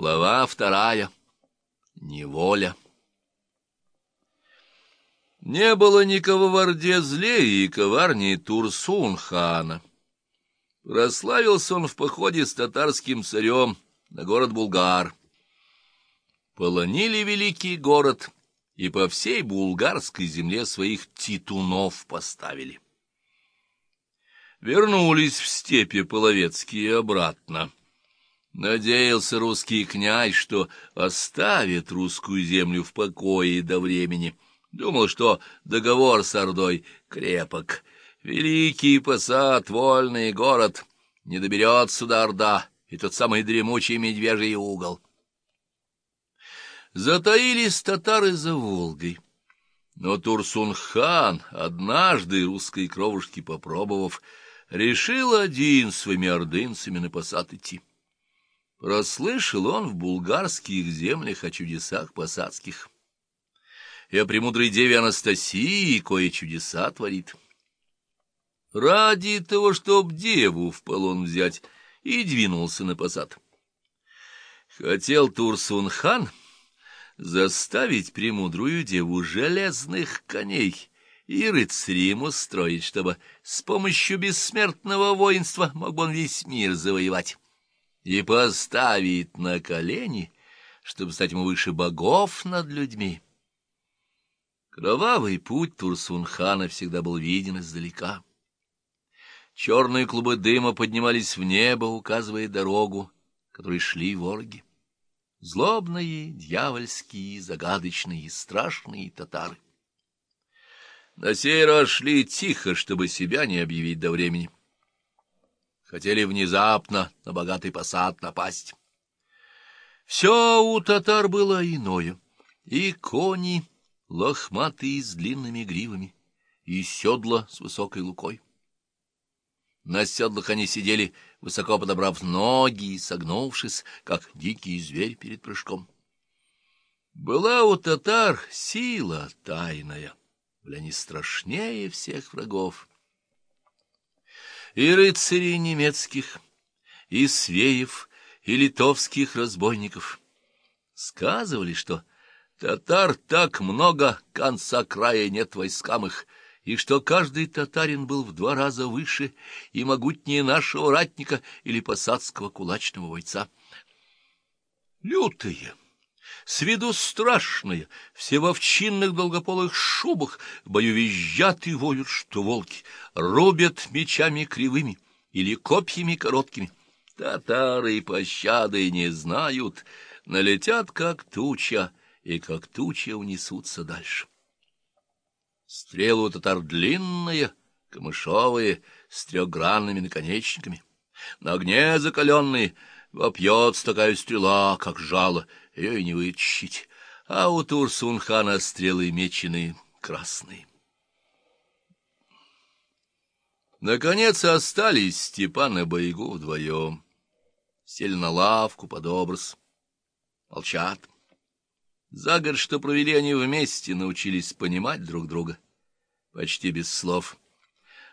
Глава вторая. Неволя. Не было никого в Орде злее и коварнее Турсун-хана. Прославился он в походе с татарским царем на город Булгар. Полонили великий город и по всей булгарской земле своих титунов поставили. Вернулись в степи половецкие обратно. Надеялся русский князь, что оставит русскую землю в покое до времени. Думал, что договор с Ордой крепок. Великий посад, вольный город, не доберет сюда Орда, и тот самый дремучий медвежий угол. Затаились татары за Волгой. Но Турсун-хан, однажды русской кровушки попробовав, решил один своими ордынцами на посад идти. Прослышал он в булгарских землях о чудесах посадских. И о премудрой деве Анастасии кое чудеса творит. Ради того, чтоб деву в полон взять, и двинулся на посад. Хотел Турсун-хан заставить премудрую деву железных коней и рыцарем устроить, чтобы с помощью бессмертного воинства мог он весь мир завоевать и поставить на колени, чтобы стать ему выше богов над людьми. Кровавый путь Турсунхана всегда был виден издалека. Черные клубы дыма поднимались в небо, указывая дорогу, которой шли вороги. Злобные, дьявольские, загадочные, страшные татары. На сей раз шли тихо, чтобы себя не объявить до времени хотели внезапно на богатый посад напасть. Все у татар было иное, и кони лохматые с длинными гривами, и седла с высокой лукой. На седлах они сидели, высоко подобрав ноги и согнувшись, как дикий зверь перед прыжком. Была у татар сила тайная, бля не страшнее всех врагов и рыцарей немецких, и свеев, и литовских разбойников. Сказывали, что татар так много, конца края нет войскам их, и что каждый татарин был в два раза выше и могутнее нашего ратника или посадского кулачного бойца. Лютые! С виду страшные, все в овчинных долгополых шубах, в бою визжат и воют, что волки, рубят мечами кривыми или копьями короткими. Татары пощады не знают, налетят, как туча, и как туча унесутся дальше. Стрелы у татар длинные, камышовые, с трехгранными наконечниками. На огне закаленные, вопьется такая стрела, как жало, ее и не вытащить, а у Турсунхана стрелы меченые красные. Наконец остались Степан и Боягу вдвоем. Сели на лавку под образ. Молчат. За год, что провели они вместе, научились понимать друг друга. Почти без слов.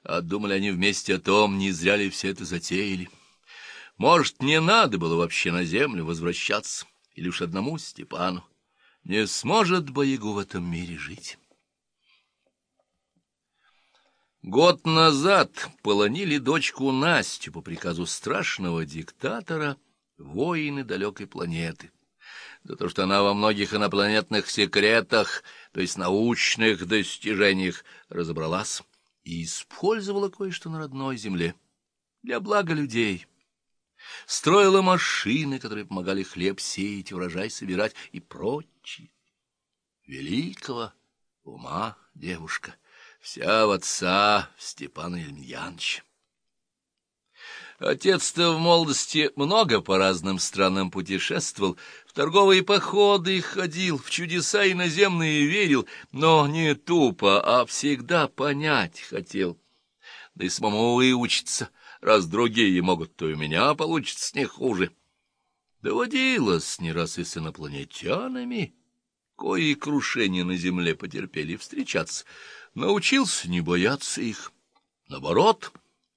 А думали они вместе о том, не зря ли все это затеяли. Может, не надо было вообще на землю возвращаться и лишь одному Степану. Не сможет Боягу в этом мире жить. Год назад полонили дочку Настю по приказу страшного диктатора воины далекой планеты. За то, что она во многих инопланетных секретах, то есть научных достижениях, разобралась и использовала кое-что на родной земле для блага людей строила машины, которые помогали хлеб сеять, урожай собирать и прочее. Великого ума девушка, вся в отца Степана Ильмьяновича. Отец-то в молодости много по разным странам путешествовал, в торговые походы ходил, в чудеса иноземные верил, но не тупо, а всегда понять хотел, да и самому выучиться — Раз другие могут, то и у меня получится не хуже. Доводилось не раз и с инопланетянами, кои крушения на земле потерпели встречаться. Научился не бояться их. Наоборот,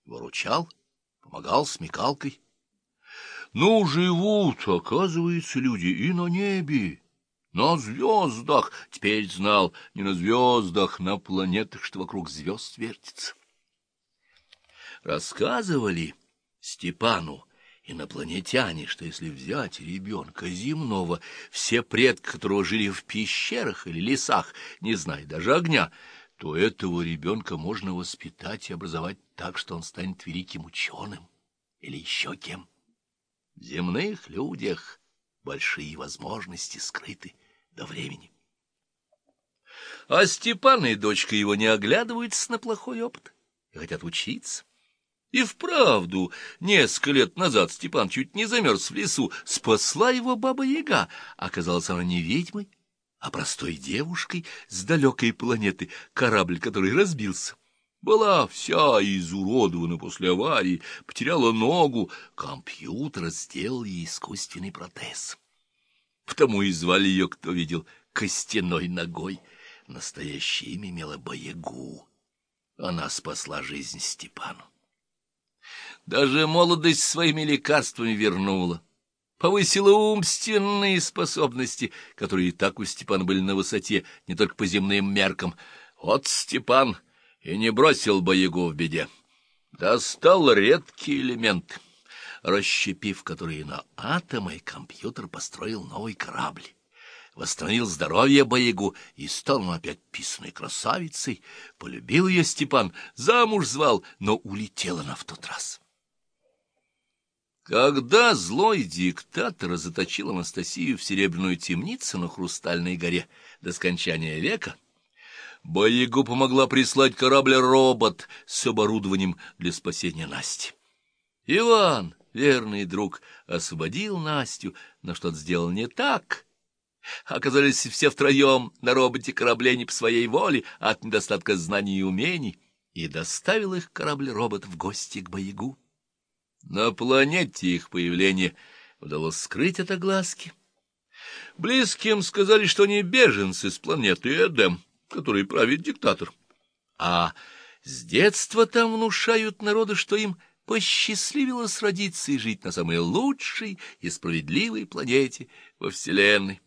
выручал, помогал смекалкой. Ну, живут, оказывается, люди и на небе, на звездах. Теперь знал, не на звездах, на планетах, что вокруг звезд вертится. Рассказывали Степану, инопланетяне, что если взять ребенка земного, все предки, которого жили в пещерах или лесах, не зная даже огня, то этого ребенка можно воспитать и образовать так, что он станет великим ученым или еще кем. В земных людях большие возможности скрыты до времени. А Степан и дочка его не оглядываются на плохой опыт и хотят учиться. И вправду, несколько лет назад Степан чуть не замерз в лесу, спасла его баба-яга. Оказалась она не ведьмой, а простой девушкой с далекой планеты, корабль который разбился. Была вся изуродована после аварии, потеряла ногу, компьютер сделал ей искусственный протез. Потому и звали ее, кто видел, костяной ногой. Настоящее имя имела Боягу. Она спасла жизнь Степану. Даже молодость своими лекарствами вернула. Повысила умственные способности, которые и так у Степана были на высоте, не только по земным меркам. Вот Степан и не бросил боягу в беде. Достал редкий элемент, расщепив которые на атомы, компьютер построил новый корабль восстановил здоровье Боягу и стал он опять писаной красавицей. Полюбил ее Степан, замуж звал, но улетела она в тот раз. Когда злой диктатор заточил Анастасию в серебряную темницу на Хрустальной горе до скончания века, Боягу помогла прислать корабль-робот с оборудованием для спасения Насти. Иван, верный друг, освободил Настю, но что-то сделал не так. Оказались все втроем на роботе корабле не по своей воле, от недостатка знаний и умений, и доставил их корабль-робот в гости к Боягу. На планете их появление удалось скрыть от огласки. Близким сказали, что они беженцы с планеты Эдем, который правит диктатор. А с детства там внушают народу, что им посчастливилось родиться и жить на самой лучшей и справедливой планете во Вселенной.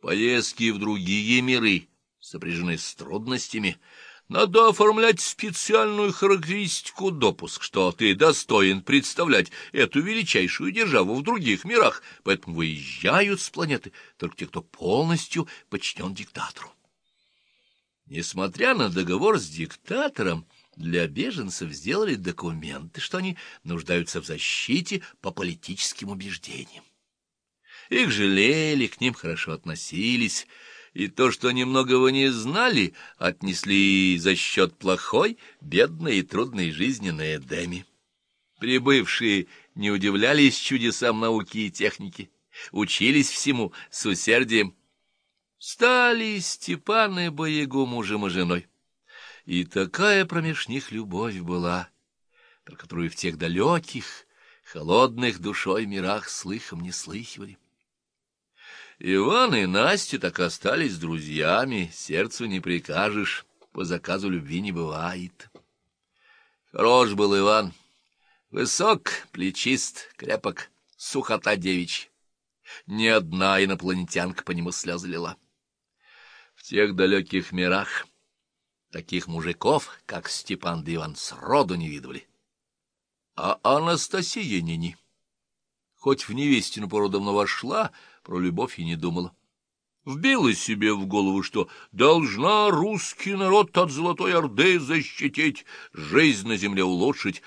Поездки в другие миры сопряжены с трудностями — надо оформлять специальную характеристику допуск, что ты достоин представлять эту величайшую державу в других мирах, поэтому выезжают с планеты только те, кто полностью подчинен диктатору. Несмотря на договор с диктатором, для беженцев сделали документы, что они нуждаются в защите по политическим убеждениям. Их жалели, к ним хорошо относились, и то, что они многого не знали, отнесли за счет плохой, бедной и трудной жизни на Эдеме. Прибывшие не удивлялись чудесам науки и техники, учились всему с усердием. Стали Степан и Боягу мужем и женой. И такая промеж них любовь была, про которую в тех далеких, холодных душой мирах слыхом не слыхивали. Иван и Настя так остались друзьями, сердцу не прикажешь, по заказу любви не бывает. Хорош был Иван, высок, плечист, крепок, сухота девичья. Ни одна инопланетянка по нему слезы лила. В тех далеких мирах таких мужиков, как Степан да Иван, сроду не видывали. А Анастасия не-не. Хоть в невестину пору давно вошла, про любовь и не думала. Вбила себе в голову, что должна русский народ от Золотой Орды защитить, жизнь на земле улучшить.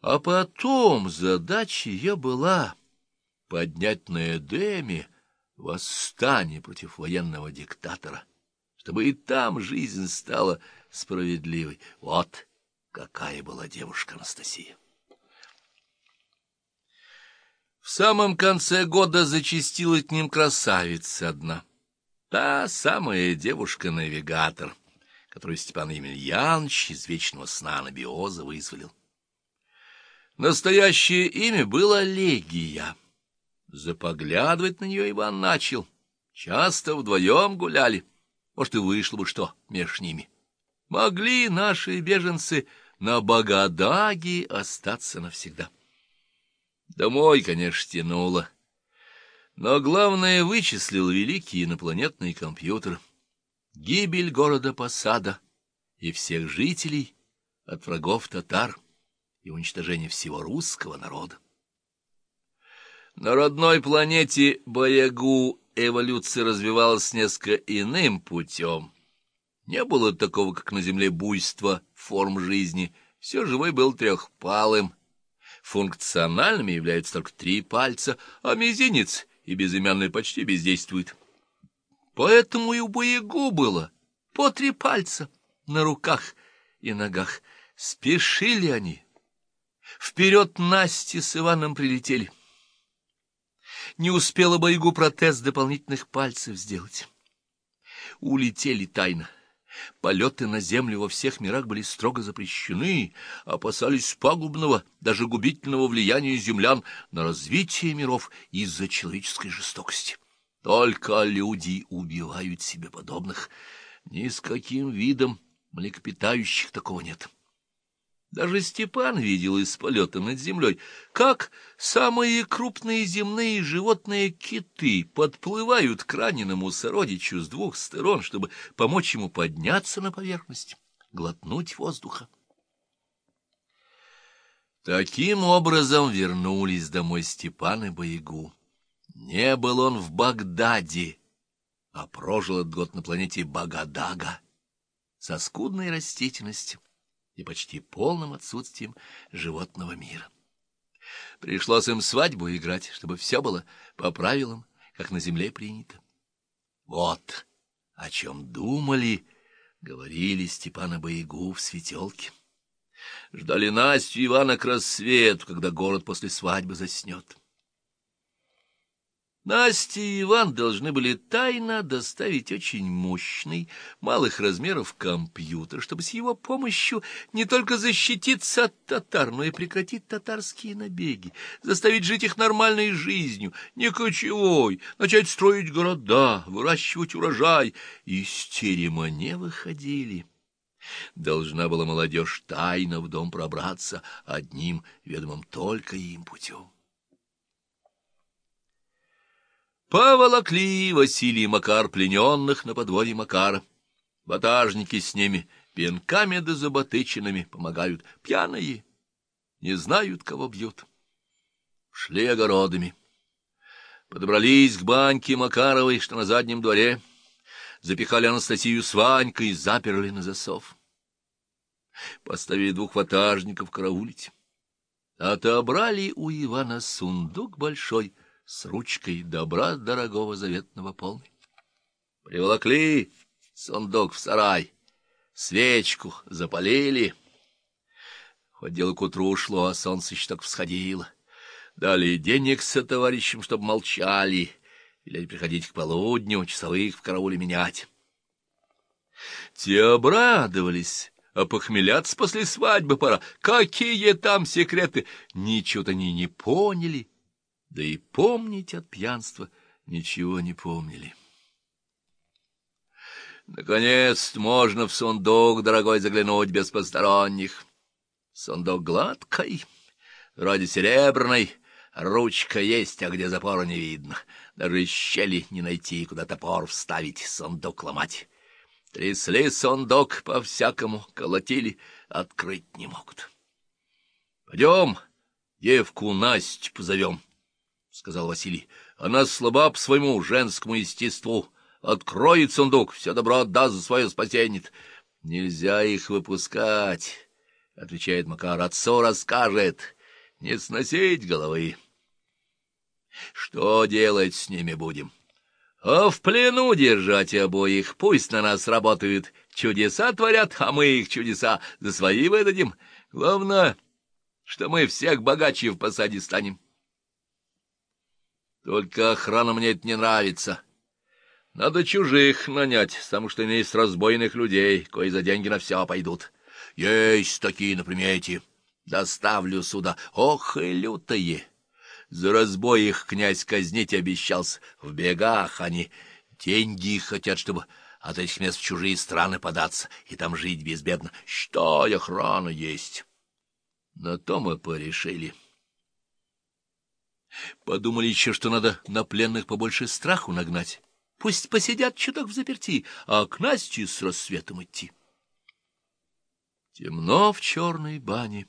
А потом задача ее была поднять на Эдеме восстание против военного диктатора, чтобы и там жизнь стала справедливой. Вот какая была девушка Анастасия. В самом конце года зачастила к ним красавица одна. Та самая девушка-навигатор, которую Степан Емельянович из вечного сна на биоза вызволил. Настоящее имя было Легия. Запоглядывать на нее Иван начал. Часто вдвоем гуляли. Может, и вышло бы что между ними. Могли наши беженцы на Багадаге остаться навсегда. Домой, конечно, тянуло. Но главное вычислил великий инопланетный компьютер. Гибель города Посада и всех жителей от врагов татар и уничтожение всего русского народа. На родной планете Баягу эволюция развивалась несколько иным путем. Не было такого, как на Земле, буйства форм жизни. Все живое было трехпалым. Функциональными являются только три пальца, а мизинец и безымянный почти бездействует. Поэтому и у Баягу было по три пальца на руках и ногах. Спешили они. Вперед Насти с Иваном прилетели. Не успела Боягу протез дополнительных пальцев сделать. Улетели тайно. Полеты на землю во всех мирах были строго запрещены, опасались пагубного, даже губительного влияния землян на развитие миров из-за человеческой жестокости. Только люди убивают себе подобных. Ни с каким видом млекопитающих такого нет. Даже Степан видел из полета над землей, как самые крупные земные животные киты подплывают к раненому сородичу с двух сторон, чтобы помочь ему подняться на поверхность, глотнуть воздуха. Таким образом вернулись домой Степан и Боягу. Не был он в Багдаде, а прожил этот год на планете Багадага со скудной растительностью и почти полным отсутствием животного мира. Пришлось им свадьбу играть, чтобы все было по правилам, как на земле принято. Вот о чем думали, говорили Степана Боягу в светелке. Ждали Настю Ивана к рассвету, когда город после свадьбы заснет. Настя и Иван должны были тайно доставить очень мощный, малых размеров компьютер, чтобы с его помощью не только защититься от татар, но и прекратить татарские набеги, заставить жить их нормальной жизнью, не кочевой, начать строить города, выращивать урожай. Из терема не выходили. Должна была молодежь тайно в дом пробраться одним, ведомым только им путем. Поволокли Василий Макар плененных на подворье Макара. Ватажники с ними пинками да заботычинами помогают. Пьяные, не знают, кого бьют. Шли огородами. Подобрались к баньке Макаровой, что на заднем дворе. Запихали Анастасию с Ванькой и заперли на засов. Поставили двух ватажников караулить. Отобрали у Ивана сундук большой — с ручкой добра дорогого заветного полный. Приволокли сундук в сарай, свечку запалили. Хоть дело к утру ушло, а солнце еще так всходило. Дали денег со товарищем, чтоб молчали, велели приходить к полудню, часовых в карауле менять. Те обрадовались, а похмеляться после свадьбы пора. Какие там секреты? Ничего-то они не поняли да и помнить от пьянства ничего не помнили. Наконец можно в сундук, дорогой, заглянуть без посторонних. Сундук гладкий, вроде серебряный, ручка есть, а где запора не видно. Даже щели не найти, куда топор вставить, сундук ломать. Трясли сундук по-всякому, колотили, открыть не могут. Пойдем, девку Настю позовем. — сказал Василий. — Она слаба по своему женскому естеству. Откроет сундук, все добро отдаст за свое спасение. — Нельзя их выпускать, — отвечает Макар. — Отцу расскажет. Не сносить головы. — Что делать с ними будем? — А в плену держать обоих. Пусть на нас работают. Чудеса творят, а мы их чудеса за свои выдадим. Главное, что мы всех богаче в посаде станем. — только охрана мне это не нравится. Надо чужих нанять, потому что есть разбойных людей, кои за деньги на все пойдут. Есть такие на примете. Доставлю сюда. Ох и лютые! За разбой их князь казнить обещался. В бегах они деньги хотят, чтобы от этих мест в чужие страны податься и там жить безбедно. Что охрана есть? На то мы порешили. Подумали еще, что надо на пленных побольше страху нагнать. Пусть посидят чуток в заперти, а к Насте с рассветом идти. Темно в черной бане.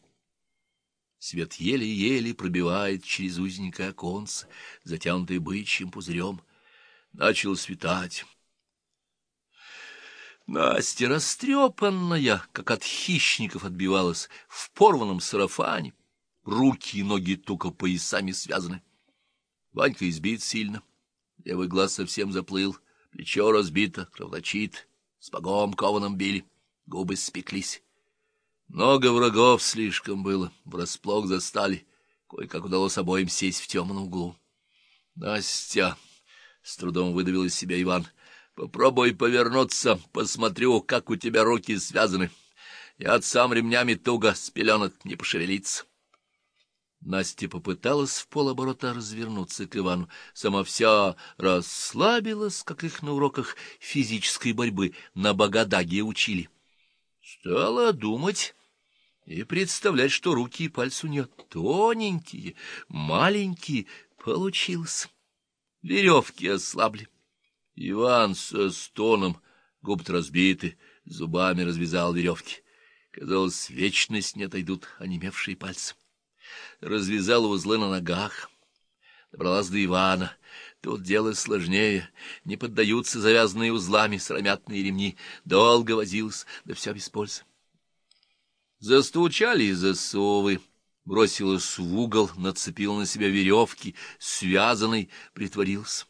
Свет еле-еле пробивает через узенькое оконце, затянутое бычьим пузырем. Начал светать. Настя, растрепанная, как от хищников отбивалась, в порванном сарафане, руки и ноги туго поясами связаны. Ванька избит сильно, левый глаз совсем заплыл, плечо разбито, кровоточит, с погом кованом били, губы спеклись. Много врагов слишком было, врасплох застали, кое-как удалось обоим сесть в темном углу. — Настя! — с трудом выдавил из себя Иван — Попробуй повернуться, посмотрю, как у тебя руки связаны. Я сам ремнями туго с пеленок не пошевелиться. Настя попыталась в полоборота развернуться к Ивану. Сама вся расслабилась, как их на уроках физической борьбы на Багадаге учили. Стала думать и представлять, что руки и пальцы у нее тоненькие, маленькие. Получилось. Веревки ослабли. Иван со стоном, губы разбиты, зубами развязал веревки. Казалось, вечность не отойдут онемевшие пальцы. Развязал узлы на ногах, добралась до Ивана. Тут дело сложнее, не поддаются завязанные узлами срамятные ремни. Долго возился, да все без пользы. Застучали засовы, бросилась в угол, нацепил на себя веревки, связанный, притворился.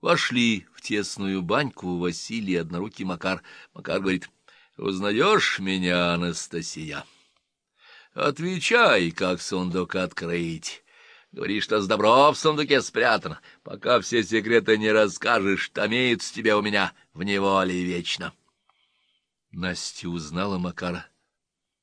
Вошли в тесную баньку Василий и однорукий Макар. Макар говорит, — Узнаешь меня, Анастасия? — Отвечай, как сундук открыть. Говоришь, что с добро в сундуке спрятано. Пока все секреты не расскажешь, томится тебе у меня в неволе вечно. Настя узнала Макара,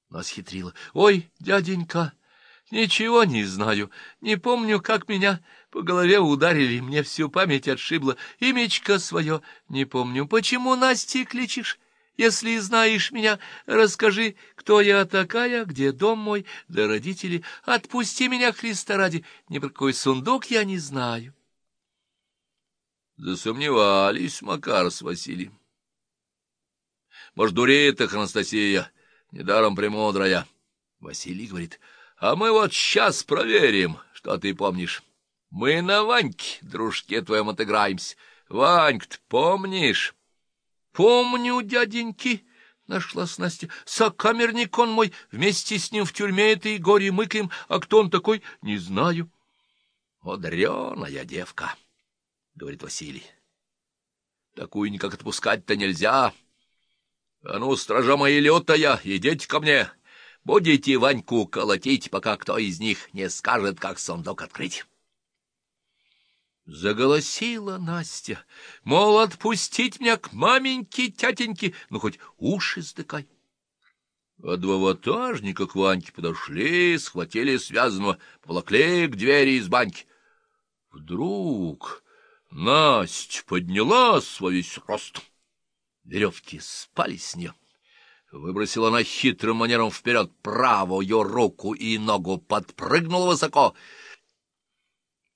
но схитрила. — Ой, дяденька! — Ничего не знаю, не помню, как меня по голове ударили, мне всю память отшибло, имечко свое не помню. Почему Настя кличешь? Если знаешь меня, расскажи, кто я такая, где дом мой, да родители. Отпусти меня, Христа ради, ни про какой сундук я не знаю. Засомневались Макар с Василием. Может, дуреет их Анастасия, недаром премудрая. Василий говорит — а мы вот сейчас проверим, что ты помнишь. Мы на Ваньке, дружке твоем, отыграемся. Ваньк, помнишь? Помню, дяденьки, нашлась Настя. Сокамерник он мой, вместе с ним в тюрьме этой горе мыкаем, а кто он такой, не знаю. Одреная девка, — говорит Василий. Такую никак отпускать-то нельзя. А ну, стража моя лютая, идите ко мне. Будете Ваньку колотить, пока кто из них не скажет, как сундук открыть. Заголосила Настя, мол, отпустить меня к маменьке, тятеньке, ну хоть уши сдыкай. А два ватажника к Ваньке подошли, схватили связанного, поволокли к двери из баньки. Вдруг Настя поднялась во весь рост. Веревки спали с нее. Выбросила она хитрым манером вперед правую руку и ногу, подпрыгнула высоко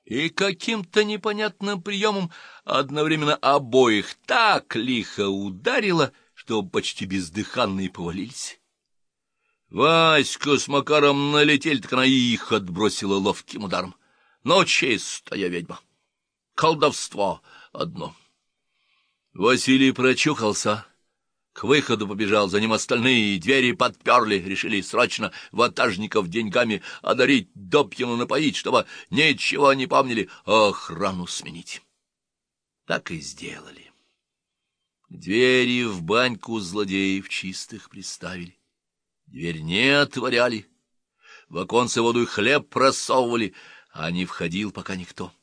и каким-то непонятным приемом одновременно обоих так лихо ударила, что почти бездыханные повалились. Васька с Макаром налетели, так она их отбросила ловким ударом. Но чистая ведьма. Колдовство одно. Василий прочухался к выходу побежал, за ним остальные, двери подперли, решили срочно ватажников деньгами одарить, допьяну напоить, чтобы ничего не помнили, а охрану сменить. Так и сделали. Двери в баньку злодеев чистых приставили. Дверь не отворяли, в оконце воду и хлеб просовывали, а не входил пока никто.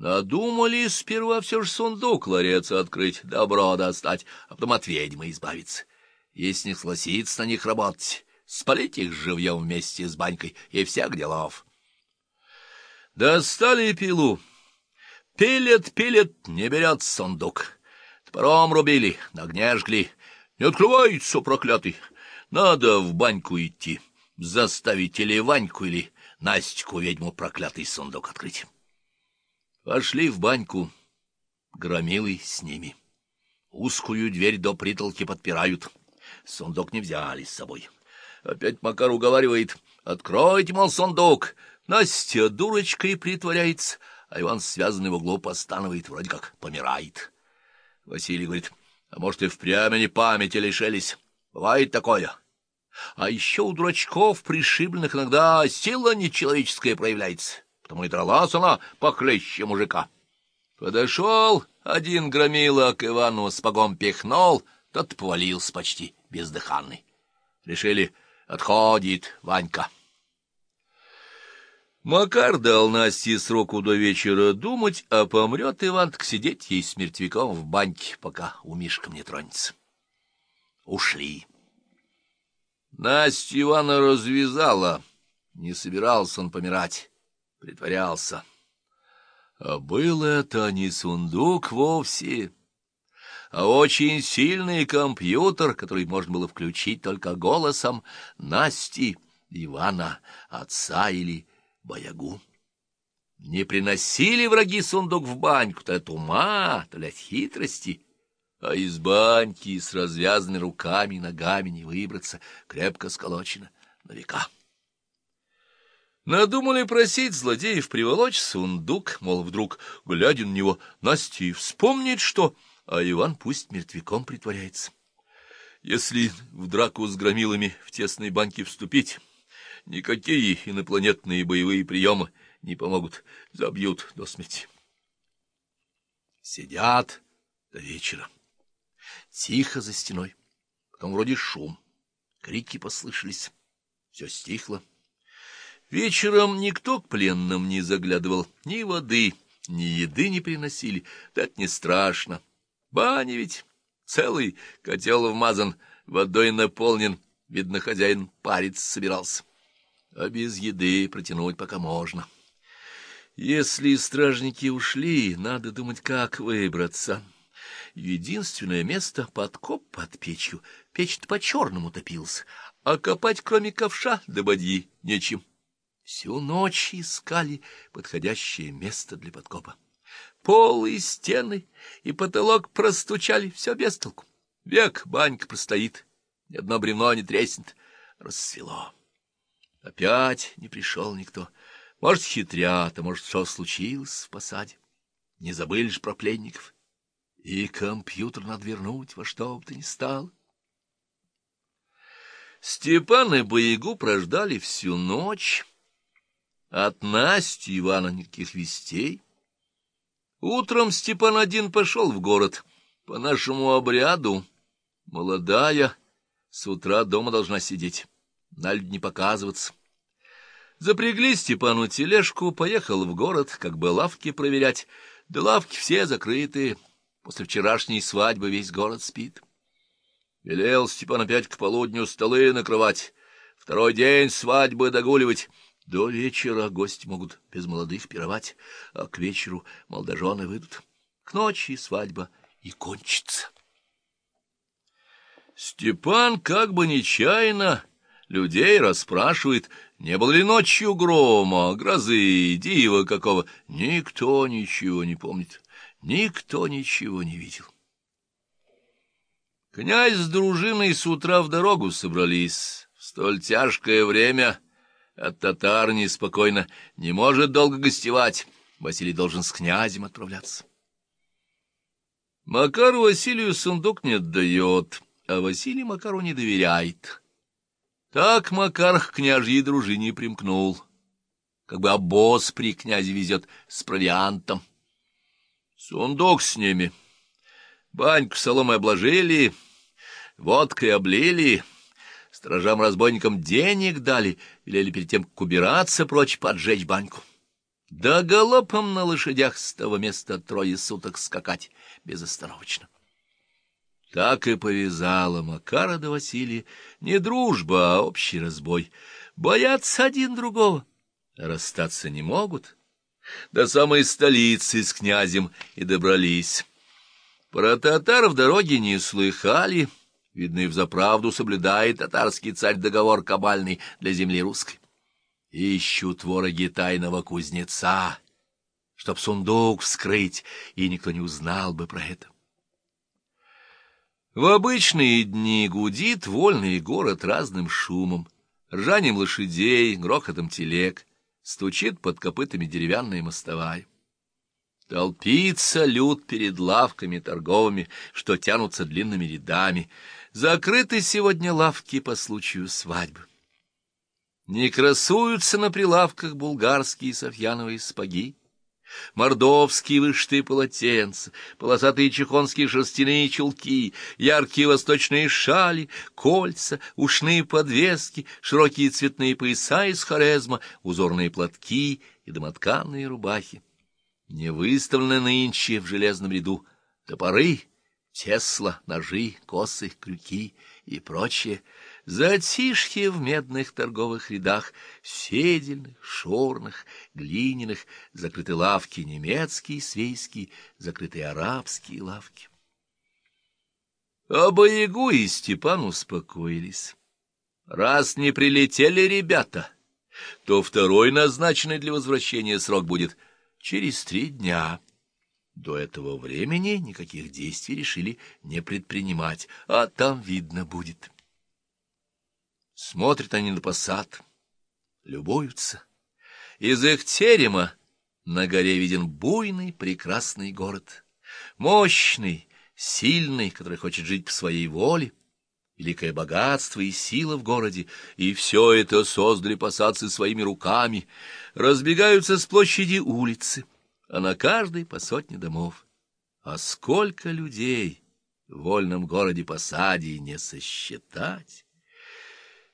Надумали сперва все же сундук ларец открыть, добро достать, а потом от ведьмы избавиться. Если не согласиться на них работать, спалить их живьем вместе с банькой и всех делов. Достали пилу. Пилет, пилет, не берет сундук. Топором рубили, на огне жгли. Не открывается, проклятый. Надо в баньку идти, заставить или Ваньку, или Настику ведьму проклятый сундук открыть. Пошли в баньку, громилы с ними. Узкую дверь до притолки подпирают. Сундук не взяли с собой. Опять Макар уговаривает. «Откройте, мол, сундук!» Настя дурочкой притворяется, а Иван, связанный в углу, постанывает, вроде как помирает. Василий говорит, а может, и впрямь они памяти лишились. Бывает такое. А еще у дурачков, пришибленных, иногда сила нечеловеческая проявляется, потому и дралась она похлеще мужика. Подошел один громила к Ивану, погом пихнул, тот повалился почти бездыханный. Решили, отходит Ванька. Макар дал Насте сроку до вечера думать, а помрет Иван к сидеть ей с мертвяком в баньке, пока у Мишком не тронется. Ушли. Настя Ивана развязала. Не собирался он помирать, притворялся. А был это не сундук вовсе, а очень сильный компьютер, который можно было включить только голосом Насти, Ивана, отца или Боягу. Не приносили враги сундук в баньку, то от ума, то ли от хитрости, а из баньки с развязанными руками и ногами не выбраться, крепко сколочено на века. Надумали просить злодеев приволочь сундук, мол, вдруг, глядя на него, Настя вспомнит, что, а Иван пусть мертвяком притворяется. Если в драку с громилами в тесной баньке вступить, Никакие инопланетные боевые приемы не помогут, забьют до смерти. Сидят до вечера. Тихо за стеной. Потом вроде шум. Крики послышались. Все стихло. Вечером никто к пленным не заглядывал. Ни воды, ни еды не приносили. Да не страшно. Баня ведь целый котел вмазан, водой наполнен. Видно, хозяин париться собирался а без еды протянуть пока можно. Если стражники ушли, надо думать, как выбраться. Единственное место — подкоп под печью. Печь-то по-черному топился, а копать, кроме ковша, да бадьи, нечем. Всю ночь искали подходящее место для подкопа. Пол и стены, и потолок простучали, все без толку. Век банька простоит, ни одно бревно не треснет. Рассвело. Опять не пришел никто. Может, хитрят, а может, что случилось в посаде. Не забыли ж про пленников. И компьютер надо вернуть во что бы то ни стало. Степан и Боягу прождали всю ночь. От Насти Ивана никаких вестей. Утром Степан один пошел в город. По нашему обряду молодая с утра дома должна сидеть на льд не показываться. Запрягли Степану тележку, поехал в город, как бы лавки проверять. Да лавки все закрыты. После вчерашней свадьбы весь город спит. Велел Степан опять к полудню столы накрывать. Второй день свадьбы догуливать. До вечера гости могут без молодых пировать, а к вечеру молодожены выйдут. К ночи свадьба и кончится. Степан как бы нечаянно людей расспрашивает, не было ли ночью грома, грозы, дива какого. Никто ничего не помнит, никто ничего не видел. Князь с дружиной с утра в дорогу собрались. В столь тяжкое время от татар неспокойно не может долго гостевать. Василий должен с князем отправляться. Макару Василию сундук не отдает, а Василий Макару не доверяет. Так Макар к княжьей дружине примкнул, как бы обоз при князе везет с провиантом. Сундук с ними. Баньку соломой обложили, водкой облили, стражам-разбойникам денег дали, велели перед тем, как убираться прочь, поджечь баньку. Да галопом на лошадях с того места трое суток скакать безостановочно. Так и повязала Макара да Василия не дружба, а общий разбой. Боятся один другого, расстаться не могут. До самой столицы с князем и добрались. Про татар в дороге не слыхали. Видно, и взаправду соблюдает татарский царь договор кабальный для земли русской. Ищут вороги тайного кузнеца, чтоб сундук вскрыть, и никто не узнал бы про это. В обычные дни гудит вольный город разным шумом, ржанием лошадей, грохотом телег, стучит под копытами деревянная мостовая. Толпится люд перед лавками торговыми, что тянутся длинными рядами. Закрыты сегодня лавки по случаю свадьбы. Не красуются на прилавках булгарские софьяновые спаги, мордовские вышитые полотенца, полосатые чехонские шерстяные чулки, яркие восточные шали, кольца, ушные подвески, широкие цветные пояса из хорезма, узорные платки и домотканные рубахи. Не выставлены нынче в железном ряду топоры, тесла, ножи, косы, крюки и прочее — Затишье в медных торговых рядах, седельных, шорных, глиняных, закрыты лавки немецкие, свейские, закрыты арабские лавки. А и Степан успокоились. Раз не прилетели ребята, то второй назначенный для возвращения срок будет через три дня. До этого времени никаких действий решили не предпринимать, а там видно будет. Смотрят они на посад, любуются. Из их терема на горе виден буйный прекрасный город, мощный, сильный, который хочет жить по своей воле, великое богатство и сила в городе, и все это создали посадцы своими руками, разбегаются с площади улицы, а на каждой по сотне домов. А сколько людей в вольном городе посаде не сосчитать!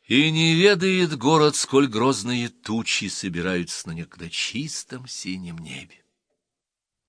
И не ведает город, сколь грозные тучи собираются на некогда чистом синем небе.